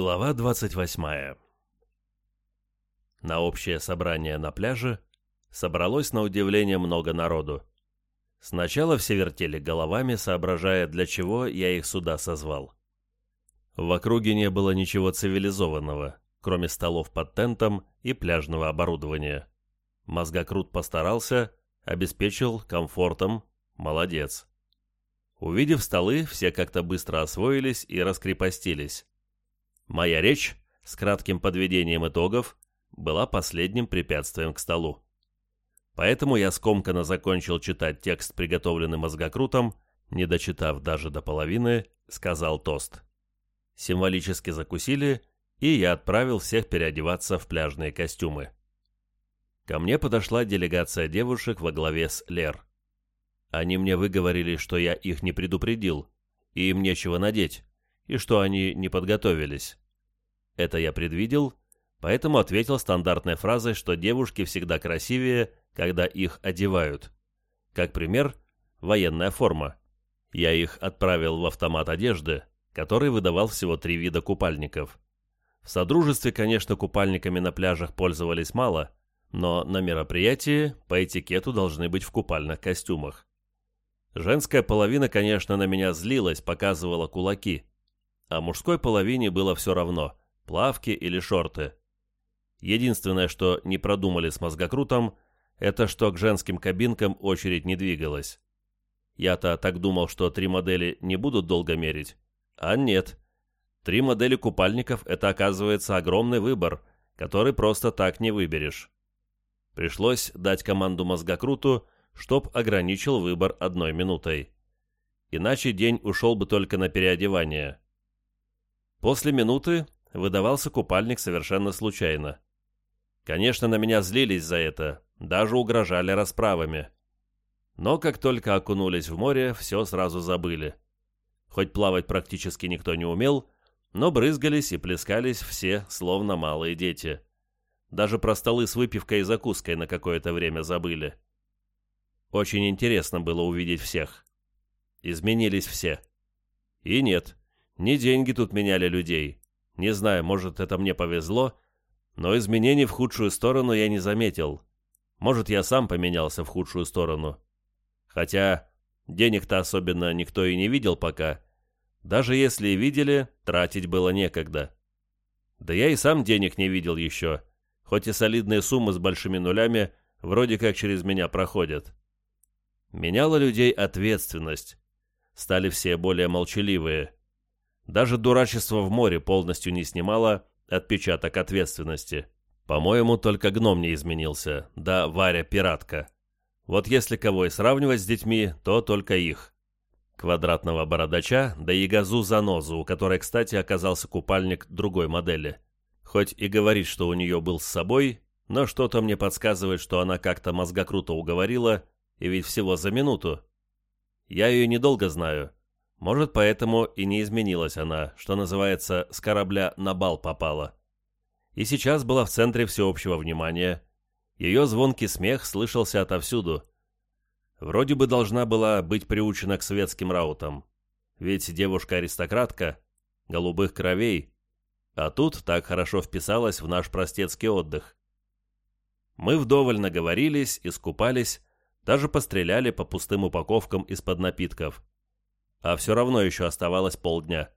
Глава 28 На общее собрание на пляже собралось на удивление много народу. Сначала все вертели головами, соображая, для чего я их сюда созвал. В округе не было ничего цивилизованного, кроме столов под тентом и пляжного оборудования. Мозгокрут постарался, обеспечил комфортом, молодец. Увидев столы, все как-то быстро освоились и раскрепостились. Моя речь с кратким подведением итогов была последним препятствием к столу. Поэтому я скомканно закончил читать текст, приготовленный мозгокрутом, не дочитав даже до половины, сказал тост. Символически закусили, и я отправил всех переодеваться в пляжные костюмы. Ко мне подошла делегация девушек во главе с Лер. Они мне выговорили, что я их не предупредил, и им нечего надеть, и что они не подготовились. Это я предвидел, поэтому ответил стандартной фразой, что девушки всегда красивее, когда их одевают. Как пример, военная форма. Я их отправил в автомат одежды, который выдавал всего три вида купальников. В Содружестве, конечно, купальниками на пляжах пользовались мало, но на мероприятии по этикету должны быть в купальных костюмах. Женская половина, конечно, на меня злилась, показывала кулаки а мужской половине было все равно, плавки или шорты. Единственное, что не продумали с мозгокрутом, это что к женским кабинкам очередь не двигалась. Я-то так думал, что три модели не будут долго мерить. А нет. Три модели купальников – это, оказывается, огромный выбор, который просто так не выберешь. Пришлось дать команду мозгокруту, чтоб ограничил выбор одной минутой. Иначе день ушел бы только на переодевание. После минуты выдавался купальник совершенно случайно. Конечно, на меня злились за это, даже угрожали расправами. Но как только окунулись в море, все сразу забыли. Хоть плавать практически никто не умел, но брызгались и плескались все, словно малые дети. Даже про столы с выпивкой и закуской на какое-то время забыли. Очень интересно было увидеть всех. Изменились все. И нет, не деньги тут меняли людей. Не знаю, может, это мне повезло, но изменений в худшую сторону я не заметил. Может, я сам поменялся в худшую сторону. Хотя денег-то особенно никто и не видел пока. Даже если и видели, тратить было некогда. Да я и сам денег не видел еще, хоть и солидные суммы с большими нулями вроде как через меня проходят. Меняла людей ответственность. Стали все более молчаливые. Даже дурачество в море полностью не снимало отпечаток ответственности. По-моему, только гном не изменился, да Варя-пиратка. Вот если кого и сравнивать с детьми, то только их. Квадратного бородача, да и газу-занозу, у которой, кстати, оказался купальник другой модели. Хоть и говорит, что у нее был с собой, но что-то мне подсказывает, что она как-то мозгокруто уговорила, и ведь всего за минуту. Я ее недолго знаю, может, поэтому и не изменилась она, что называется, с корабля на бал попала. И сейчас была в центре всеобщего внимания. Ее звонкий смех слышался отовсюду. Вроде бы должна была быть приучена к светским раутам. Ведь девушка-аристократка, голубых кровей, а тут так хорошо вписалась в наш простецкий отдых. Мы вдоволь наговорились, искупались, даже постреляли по пустым упаковкам из-под напитков а все равно еще оставалось полдня.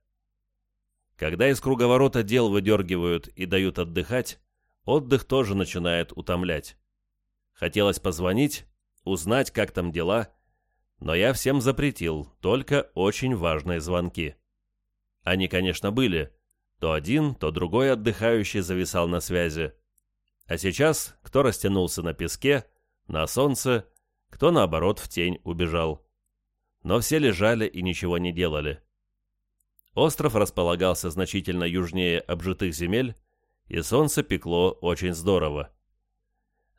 Когда из круговорота дел выдергивают и дают отдыхать, отдых тоже начинает утомлять. Хотелось позвонить, узнать, как там дела, но я всем запретил, только очень важные звонки. Они, конечно, были. То один, то другой отдыхающий зависал на связи. А сейчас кто растянулся на песке, на солнце, кто, наоборот, в тень убежал но все лежали и ничего не делали. Остров располагался значительно южнее обжитых земель, и солнце пекло очень здорово.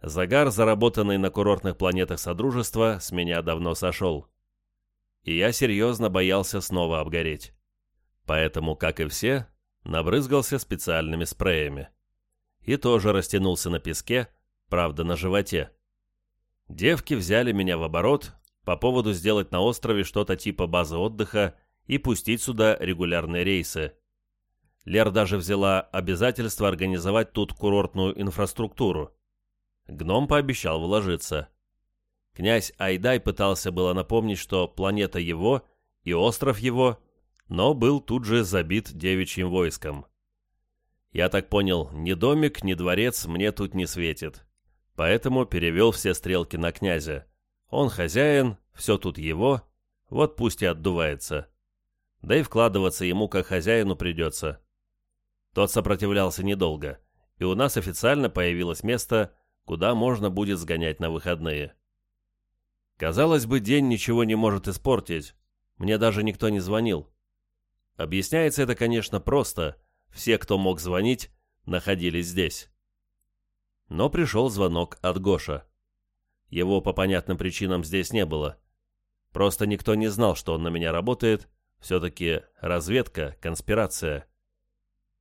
Загар, заработанный на курортных планетах Содружества, с меня давно сошел. И я серьезно боялся снова обгореть. Поэтому, как и все, набрызгался специальными спреями. И тоже растянулся на песке, правда, на животе. Девки взяли меня в оборот, по поводу сделать на острове что-то типа базы отдыха и пустить сюда регулярные рейсы. Лер даже взяла обязательство организовать тут курортную инфраструктуру. Гном пообещал вложиться. Князь Айдай пытался было напомнить, что планета его и остров его, но был тут же забит девичьим войском. Я так понял, ни домик, ни дворец мне тут не светит. Поэтому перевел все стрелки на князя. Он хозяин, все тут его, вот пусть и отдувается. Да и вкладываться ему как хозяину придется. Тот сопротивлялся недолго, и у нас официально появилось место, куда можно будет сгонять на выходные. Казалось бы, день ничего не может испортить. Мне даже никто не звонил. Объясняется это, конечно, просто. Все, кто мог звонить, находились здесь. Но пришел звонок от Гоша. Его по понятным причинам здесь не было. Просто никто не знал, что он на меня работает. Все-таки разведка, конспирация.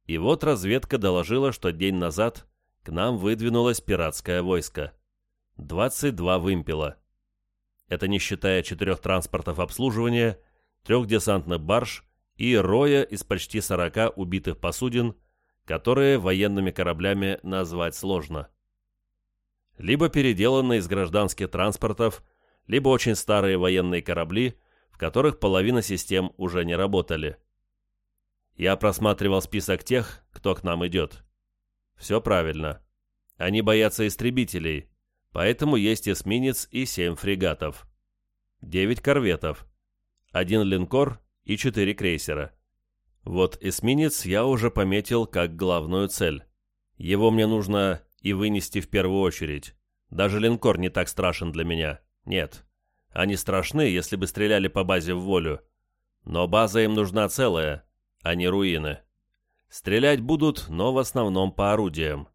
И вот разведка доложила, что день назад к нам выдвинулось пиратское войско. 22 вымпела. Это не считая четырех транспортов обслуживания, трех десантных барж и роя из почти 40 убитых посудин, которые военными кораблями назвать сложно. Либо переделанные из гражданских транспортов, либо очень старые военные корабли, в которых половина систем уже не работали. Я просматривал список тех, кто к нам идет. Все правильно. Они боятся истребителей, поэтому есть эсминец и семь фрегатов. Девять корветов. Один линкор и четыре крейсера. Вот эсминец я уже пометил как главную цель. Его мне нужно и вынести в первую очередь. Даже линкор не так страшен для меня. Нет. Они страшны, если бы стреляли по базе в волю. Но база им нужна целая, а не руины. Стрелять будут, но в основном по орудиям.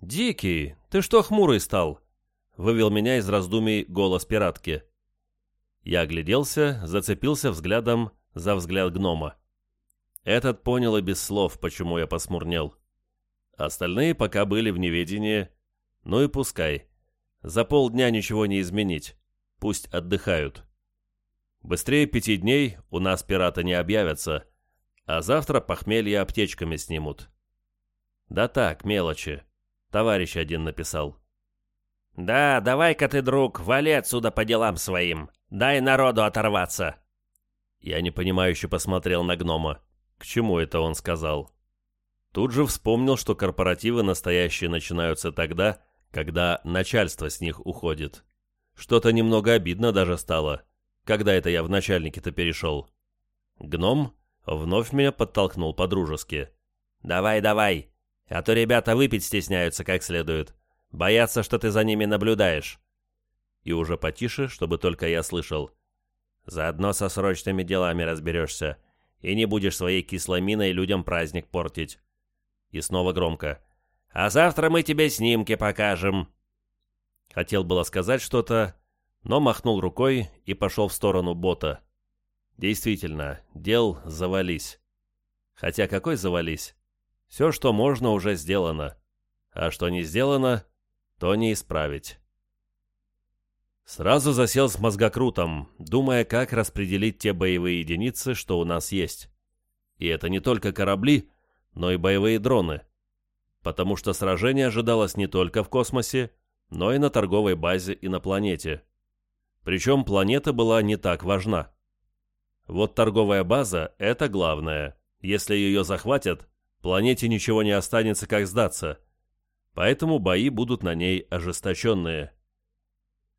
«Дикий, ты что хмурый стал?» — вывел меня из раздумий голос пиратки. Я огляделся, зацепился взглядом за взгляд гнома. Этот понял и без слов, почему я посмурнел. Остальные пока были в неведении. Ну и пускай. За полдня ничего не изменить. Пусть отдыхают. Быстрее пяти дней у нас пираты не объявятся, а завтра похмелье аптечками снимут. Да так, мелочи. Товарищ один написал. «Да, давай-ка ты, друг, вали отсюда по делам своим. Дай народу оторваться». Я непонимающе посмотрел на гнома. К чему это он сказал? Тут же вспомнил, что корпоративы настоящие начинаются тогда, когда начальство с них уходит. Что-то немного обидно даже стало, когда это я в начальники-то перешел. Гном вновь меня подтолкнул по-дружески. «Давай, давай, а то ребята выпить стесняются как следует. Боятся, что ты за ними наблюдаешь». И уже потише, чтобы только я слышал. «Заодно со срочными делами разберешься, и не будешь своей кислой миной людям праздник портить». И снова громко. «А завтра мы тебе снимки покажем». Хотел было сказать что-то, но махнул рукой и пошел в сторону бота. Действительно, дел завались. Хотя какой завались? Все, что можно, уже сделано. А что не сделано, то не исправить. Сразу засел с мозгокрутом, думая, как распределить те боевые единицы, что у нас есть. И это не только корабли, но и боевые дроны. Потому что сражение ожидалось не только в космосе, но и на торговой базе и на планете. Причем планета была не так важна. Вот торговая база – это главное. Если ее захватят, планете ничего не останется, как сдаться. Поэтому бои будут на ней ожесточенные.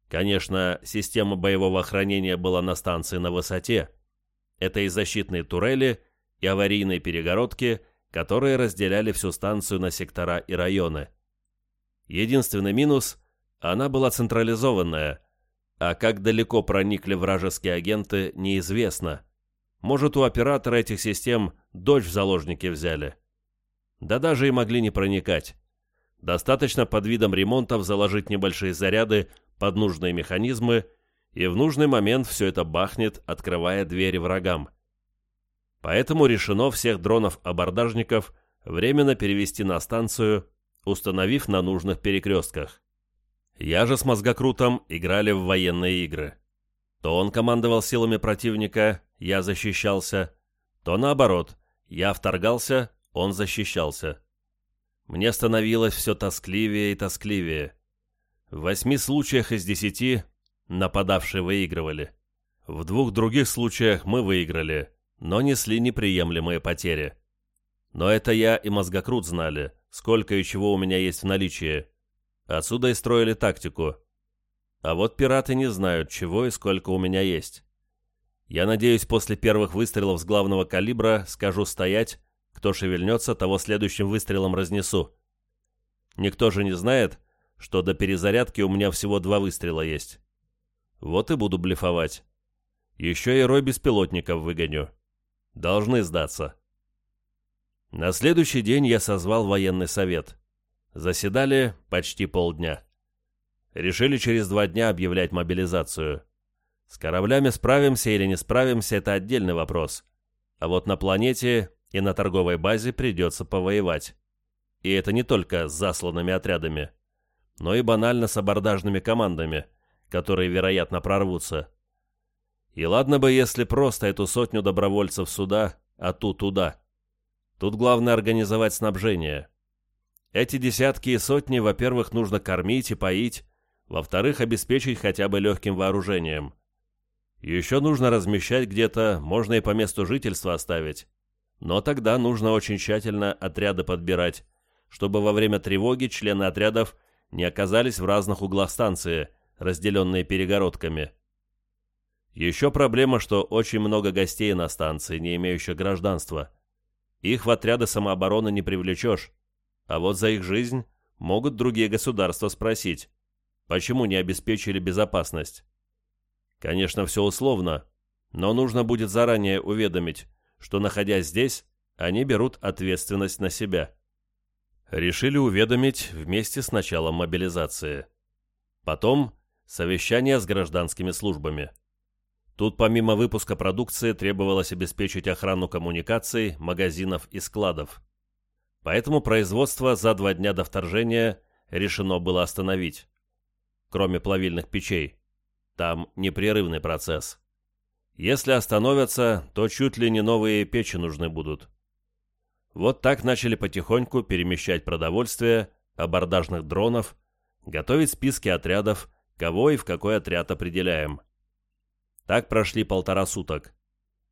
Конечно, система боевого охранения была на станции на высоте. Это и защитные турели, и аварийные перегородки, которые разделяли всю станцию на сектора и районы. Единственный минус она была централизованная, а как далеко проникли вражеские агенты, неизвестно. Может, у оператора этих систем дочь в заложники взяли. Да даже и могли не проникать. Достаточно под видом ремонтов заложить небольшие заряды под нужные механизмы, и в нужный момент все это бахнет, открывая двери врагам. Поэтому решено всех дронов-абордажников временно перевести на станцию, установив на нужных перекрестках. Я же с мозгокрутом играли в военные игры. То он командовал силами противника, я защищался, то наоборот, Я вторгался, он защищался. Мне становилось все тоскливее и тоскливее. В восьми случаях из десяти нападавшие выигрывали. В двух других случаях мы выиграли, но несли неприемлемые потери. Но это я и мозгокрут знали, сколько и чего у меня есть в наличии. Отсюда и строили тактику. А вот пираты не знают, чего и сколько у меня есть. Я надеюсь, после первых выстрелов с главного калибра скажу стоять, кто шевельнется, того следующим выстрелом разнесу. Никто же не знает, что до перезарядки у меня всего два выстрела есть. Вот и буду блефовать. Еще и рой беспилотников выгоню. Должны сдаться. На следующий день я созвал военный совет. Заседали почти полдня. Решили через два дня объявлять мобилизацию. С кораблями справимся или не справимся – это отдельный вопрос. А вот на планете и на торговой базе придется повоевать. И это не только с засланными отрядами, но и банально с абордажными командами, которые, вероятно, прорвутся. И ладно бы, если просто эту сотню добровольцев сюда, а ту туда. Тут главное организовать снабжение. Эти десятки и сотни, во-первых, нужно кормить и поить, во-вторых, обеспечить хотя бы легким вооружением. Еще нужно размещать где-то, можно и по месту жительства оставить. Но тогда нужно очень тщательно отряды подбирать, чтобы во время тревоги члены отрядов не оказались в разных углах станции, разделенные перегородками. Еще проблема, что очень много гостей на станции, не имеющих гражданства. Их в отряды самообороны не привлечешь, а вот за их жизнь могут другие государства спросить, почему не обеспечили безопасность. Конечно, все условно, но нужно будет заранее уведомить, что, находясь здесь, они берут ответственность на себя. Решили уведомить вместе с началом мобилизации. Потом совещание с гражданскими службами. Тут помимо выпуска продукции требовалось обеспечить охрану коммуникаций, магазинов и складов. Поэтому производство за два дня до вторжения решено было остановить. Кроме плавильных печей. Там непрерывный процесс. Если остановятся, то чуть ли не новые печи нужны будут. Вот так начали потихоньку перемещать продовольствие, абордажных дронов, готовить списки отрядов, кого и в какой отряд определяем. Так прошли полтора суток.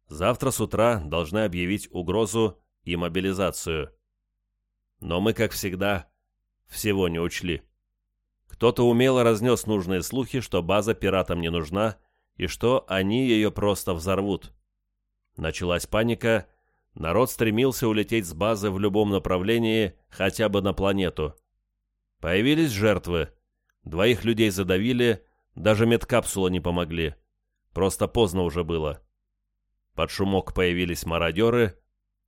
Завтра с утра должны объявить угрозу и мобилизацию. Но мы, как всегда, всего не учли. Кто-то умело разнес нужные слухи, что база пиратам не нужна, и что они ее просто взорвут. Началась паника, народ стремился улететь с базы в любом направлении, хотя бы на планету. Появились жертвы. Двоих людей задавили, даже медкапсулы не помогли. Просто поздно уже было. Под шумок появились мародеры,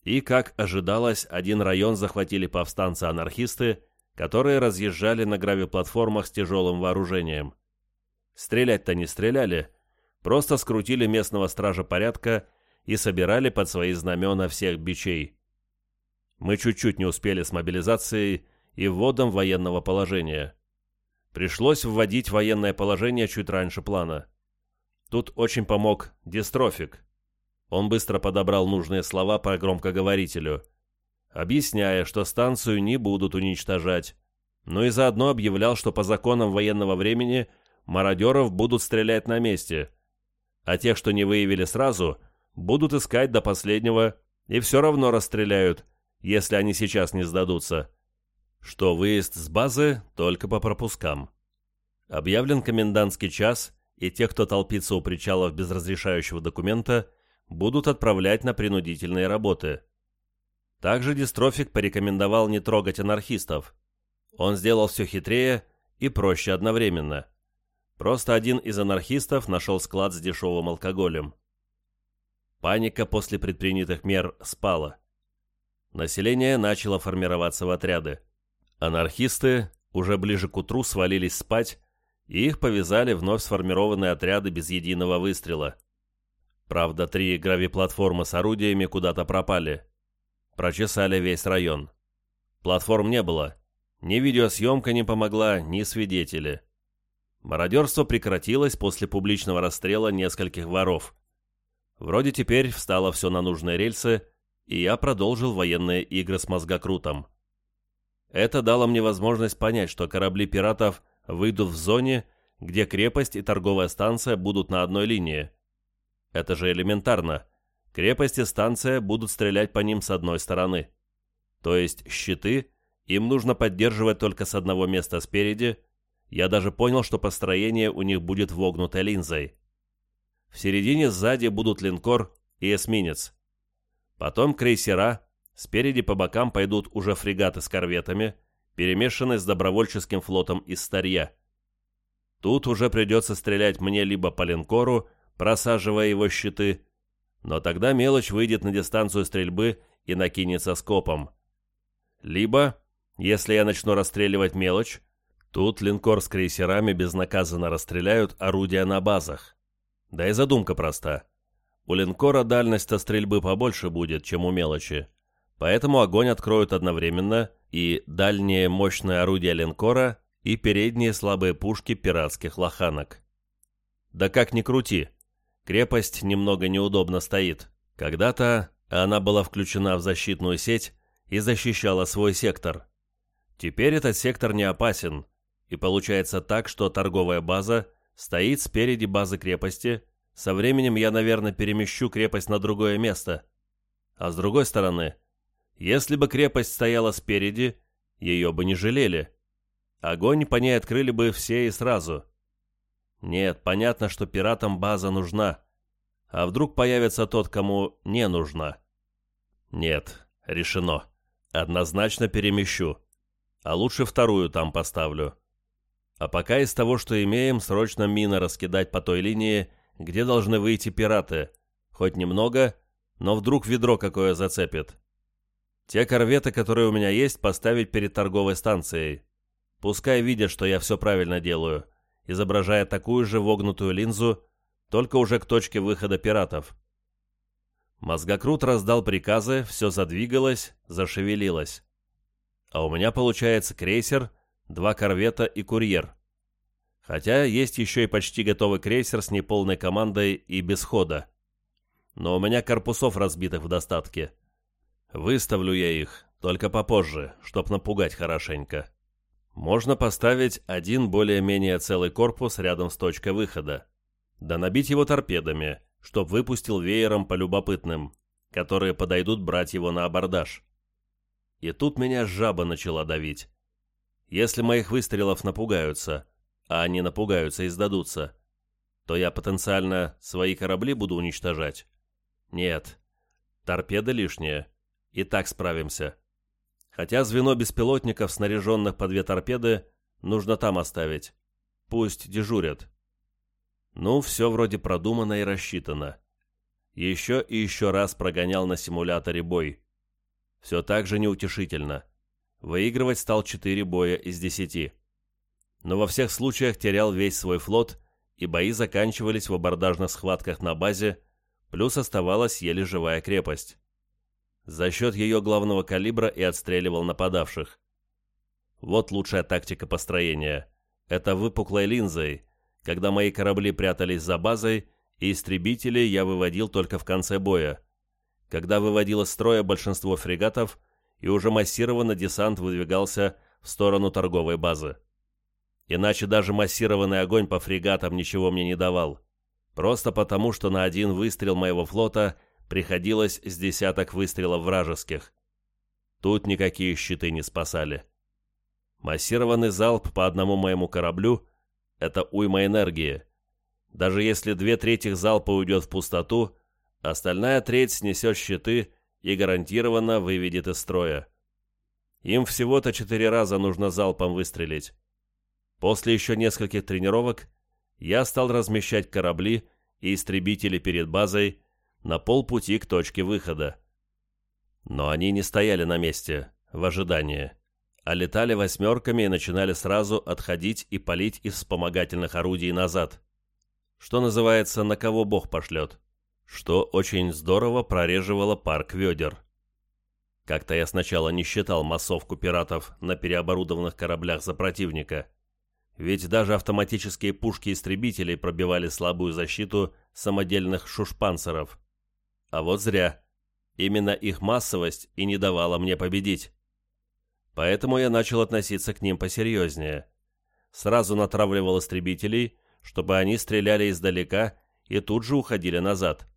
и, как ожидалось, один район захватили повстанцы-анархисты, которые разъезжали на гравиплатформах с тяжелым вооружением. Стрелять-то не стреляли, просто скрутили местного стража порядка и собирали под свои знамена всех бичей. Мы чуть-чуть не успели с мобилизацией и вводом военного положения. Пришлось вводить военное положение чуть раньше плана. Тут очень помог дистрофик. Он быстро подобрал нужные слова по громкоговорителю, объясняя, что станцию не будут уничтожать, но и заодно объявлял, что по законам военного времени мародеров будут стрелять на месте, а тех, что не выявили сразу, будут искать до последнего и все равно расстреляют, если они сейчас не сдадутся. Что выезд с базы только по пропускам. Объявлен комендантский час, и тех, кто толпится у причалов без разрешающего документа, будут отправлять на принудительные работы. Также Дистрофик порекомендовал не трогать анархистов. Он сделал все хитрее и проще одновременно. Просто один из анархистов нашел склад с дешевым алкоголем. Паника после предпринятых мер спала. Население начало формироваться в отряды. Анархисты уже ближе к утру свалились спать и их повязали вновь сформированные отряды без единого выстрела. Правда, три гравиплатформы с орудиями куда-то пропали. Прочесали весь район. Платформ не было. Ни видеосъемка не помогла, ни свидетели. Мародерство прекратилось после публичного расстрела нескольких воров. Вроде теперь встало все на нужные рельсы, и я продолжил военные игры с мозгокрутом. Это дало мне возможность понять, что корабли пиратов выйдут в зоне, где крепость и торговая станция будут на одной линии. Это же элементарно. Крепость и станция будут стрелять по ним с одной стороны. То есть щиты им нужно поддерживать только с одного места спереди. Я даже понял, что построение у них будет вогнутой линзой. В середине сзади будут линкор и эсминец. Потом крейсера, спереди по бокам пойдут уже фрегаты с корветами, перемешанные с добровольческим флотом из старья. Тут уже придется стрелять мне либо по линкору, просаживая его щиты, но тогда мелочь выйдет на дистанцию стрельбы и накинется скопом. Либо, если я начну расстреливать мелочь, тут линкор с крейсерами безнаказанно расстреляют орудия на базах. Да и задумка проста. У линкора дальность стрельбы побольше будет, чем у мелочи, поэтому огонь откроют одновременно и дальние мощные орудия линкора и передние слабые пушки пиратских лоханок. Да как ни крути, крепость немного неудобно стоит. Когда-то она была включена в защитную сеть и защищала свой сектор. Теперь этот сектор не опасен, и получается так, что торговая база стоит спереди базы крепости – со временем я, наверное, перемещу крепость на другое место. А с другой стороны, если бы крепость стояла спереди, ее бы не жалели. Огонь по ней открыли бы все и сразу. Нет, понятно, что пиратам база нужна. А вдруг появится тот, кому не нужна? Нет, решено. Однозначно перемещу. А лучше вторую там поставлю. А пока из того, что имеем, срочно мины раскидать по той линии – где должны выйти пираты. Хоть немного, но вдруг ведро какое зацепит. Те корветы, которые у меня есть, поставить перед торговой станцией. Пускай видят, что я все правильно делаю, изображая такую же вогнутую линзу, только уже к точке выхода пиратов. Мозгокрут раздал приказы, все задвигалось, зашевелилось. А у меня получается крейсер, два корвета и курьер. Хотя есть еще и почти готовый крейсер с неполной командой и без хода. Но у меня корпусов разбитых в достатке. Выставлю я их, только попозже, чтоб напугать хорошенько. Можно поставить один более-менее целый корпус рядом с точкой выхода. Да набить его торпедами, чтоб выпустил веером по любопытным, которые подойдут брать его на абордаж. И тут меня жаба начала давить. Если моих выстрелов напугаются, а они напугаются и сдадутся, то я потенциально свои корабли буду уничтожать? Нет. Торпеды лишние. И так справимся. Хотя звено беспилотников, снаряженных по две торпеды, нужно там оставить. Пусть дежурят. Ну, все вроде продумано и рассчитано. Еще и еще раз прогонял на симуляторе бой. Все так же неутешительно. Выигрывать стал 4 боя из 10 но во всех случаях терял весь свой флот, и бои заканчивались в абордажных схватках на базе, плюс оставалась еле живая крепость. За счет ее главного калибра и отстреливал нападавших. Вот лучшая тактика построения. Это выпуклой линзой, когда мои корабли прятались за базой, и истребители я выводил только в конце боя, когда выводил из строя большинство фрегатов, и уже массированно десант выдвигался в сторону торговой базы. Иначе даже массированный огонь по фрегатам ничего мне не давал. Просто потому, что на один выстрел моего флота приходилось с десяток выстрелов вражеских. Тут никакие щиты не спасали. Массированный залп по одному моему кораблю — это уйма энергии. Даже если две трети залпа уйдет в пустоту, остальная треть снесет щиты и гарантированно выведет из строя. Им всего-то четыре раза нужно залпом выстрелить. После еще нескольких тренировок я стал размещать корабли и истребители перед базой на полпути к точке выхода. Но они не стояли на месте, в ожидании, а летали восьмерками и начинали сразу отходить и палить из вспомогательных орудий назад. Что называется, на кого Бог пошлет. Что очень здорово прореживало парк ведер. Как-то я сначала не считал массовку пиратов на переоборудованных кораблях за противника – ведь даже автоматические пушки истребителей пробивали слабую защиту самодельных шушпанцеров. А вот зря. Именно их массовость и не давала мне победить. Поэтому я начал относиться к ним посерьезнее. Сразу натравливал истребителей, чтобы они стреляли издалека и тут же уходили назад.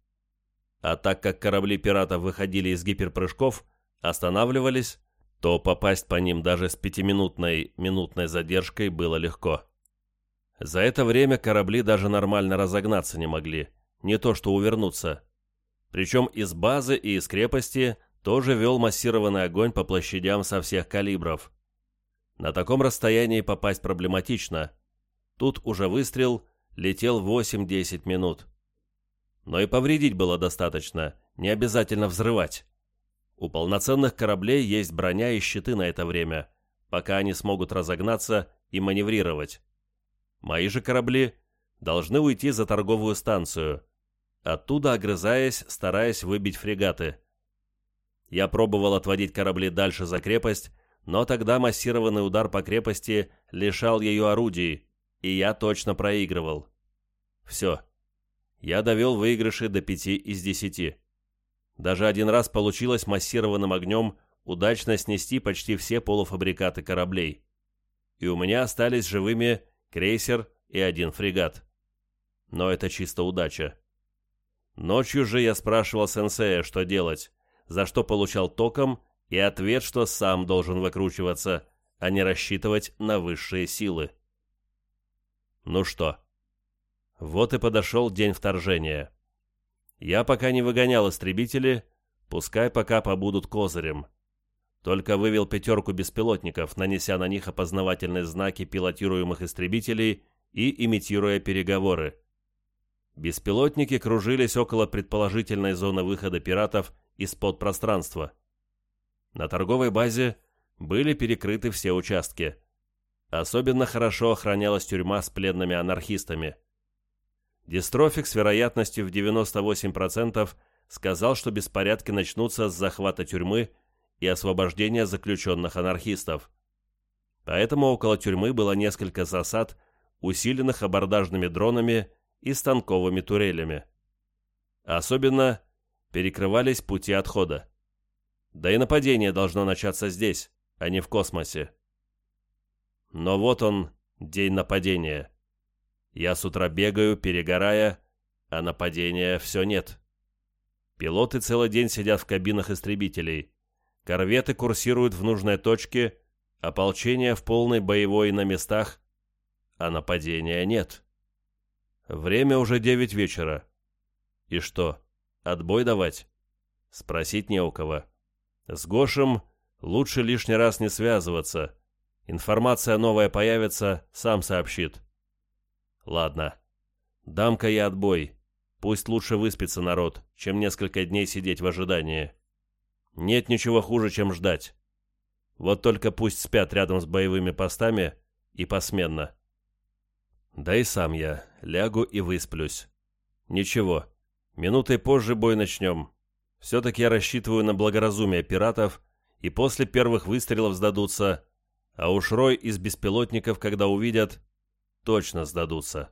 А так как корабли пиратов выходили из гиперпрыжков, останавливались, то попасть по ним даже с пятиминутной минутной задержкой было легко. За это время корабли даже нормально разогнаться не могли, не то что увернуться. Причем из базы и из крепости тоже вел массированный огонь по площадям со всех калибров. На таком расстоянии попасть проблематично. Тут уже выстрел летел 8-10 минут. Но и повредить было достаточно, не обязательно взрывать. У полноценных кораблей есть броня и щиты на это время, пока они смогут разогнаться и маневрировать. Мои же корабли должны уйти за торговую станцию, оттуда огрызаясь, стараясь выбить фрегаты. Я пробовал отводить корабли дальше за крепость, но тогда массированный удар по крепости лишал ее орудий, и я точно проигрывал. Все я довел выигрыши до 5 из 10. Даже один раз получилось массированным огнем удачно снести почти все полуфабрикаты кораблей. И у меня остались живыми крейсер и один фрегат. Но это чисто удача. Ночью же я спрашивал сенсея, что делать, за что получал током, и ответ, что сам должен выкручиваться, а не рассчитывать на высшие силы. Ну что, вот и подошел день вторжения. Я пока не выгонял истребители, пускай пока побудут козырем. Только вывел пятерку беспилотников, нанеся на них опознавательные знаки пилотируемых истребителей и имитируя переговоры. Беспилотники кружились около предположительной зоны выхода пиратов из-под пространства. На торговой базе были перекрыты все участки. Особенно хорошо охранялась тюрьма с пленными анархистами. Дистрофик с вероятностью в 98% сказал, что беспорядки начнутся с захвата тюрьмы и освобождения заключенных анархистов. Поэтому около тюрьмы было несколько засад, усиленных абордажными дронами и станковыми турелями. Особенно перекрывались пути отхода. Да и нападение должно начаться здесь, а не в космосе. Но вот он, день нападения. Я с утра бегаю, перегорая, а нападения все нет. Пилоты целый день сидят в кабинах истребителей. Корветы курсируют в нужной точке, ополчение в полной боевой на местах, а нападения нет. Время уже девять вечера. И что, отбой давать? Спросить не у кого. С Гошем лучше лишний раз не связываться. Информация новая появится, сам сообщит. Ладно. Дам-ка я отбой. Пусть лучше выспится народ, чем несколько дней сидеть в ожидании. Нет ничего хуже, чем ждать. Вот только пусть спят рядом с боевыми постами и посменно. Да и сам я лягу и высплюсь. Ничего, минутой позже бой начнем. Все-таки я рассчитываю на благоразумие пиратов, и после первых выстрелов сдадутся, а уж рой из беспилотников, когда увидят, точно сдадутся.